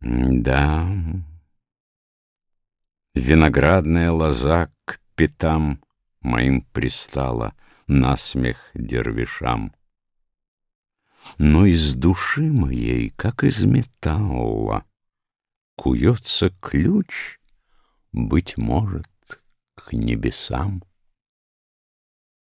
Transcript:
Да, виноградная лоза к пятам Моим пристала на смех дервишам. Но из души моей, как из металла, Куется ключ, быть может, к небесам.